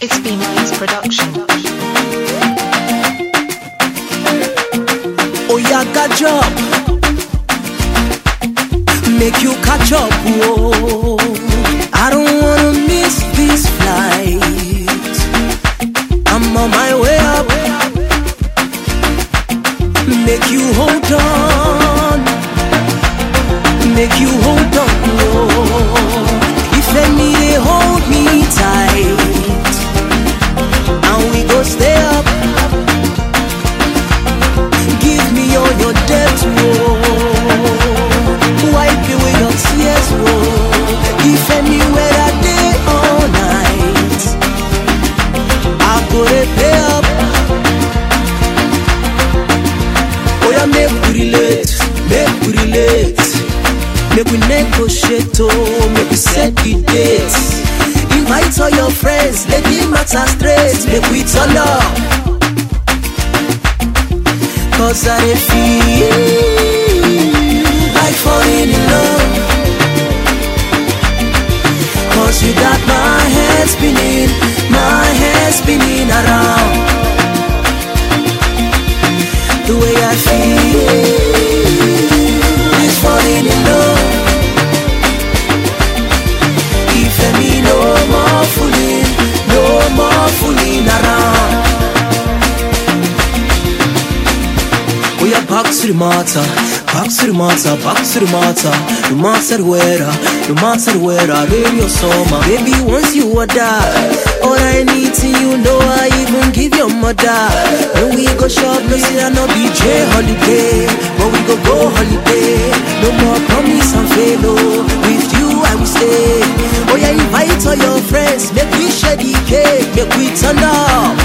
It's B Minds Production. Oh yeah, catch job. Make you catch up, whoa. I don't wanna miss this flight. I'm on my way up. Make you hold on. Make you hold on, whoa. Relate, make we relate. Make we negotiate, oh, make we set the dates. Invite all your friends, let the matter straight. Make we turn up. Cause I feel to the matter. No matter where, no matter where, I rain your summer. Baby, once you are there, all I need to you know I even give your mother. When we go shop, no say I no BJ holiday, but we go go holiday. No more promise and fail, oh. With you I will stay. Oh yeah, invite all your friends, make we share the cake, make we turn up.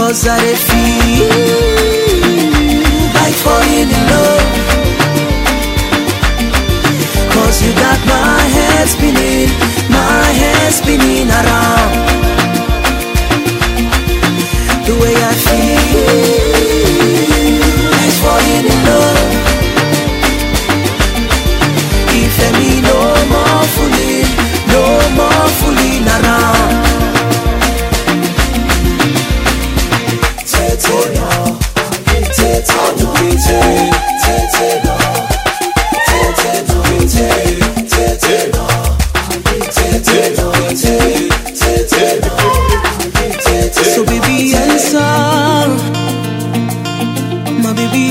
Cause I feel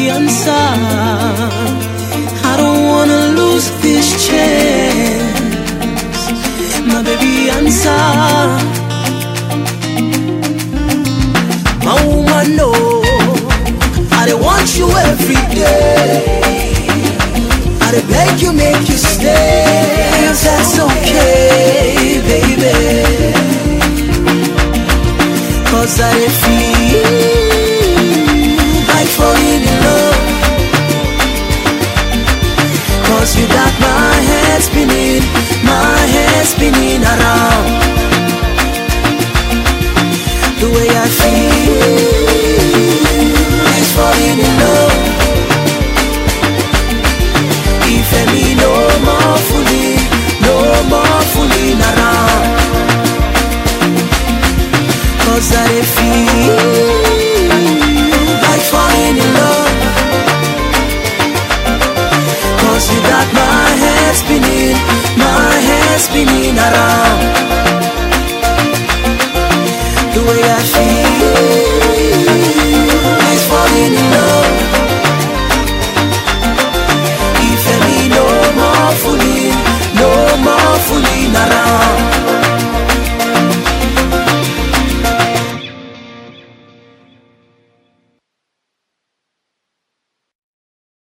answer. I don't wanna lose this chance, my baby answer. My woman, no, I don't want you every day. I dey beg you, make you stay. If that's okay, baby. Cause I feel spinning, my head spinning around. Cause you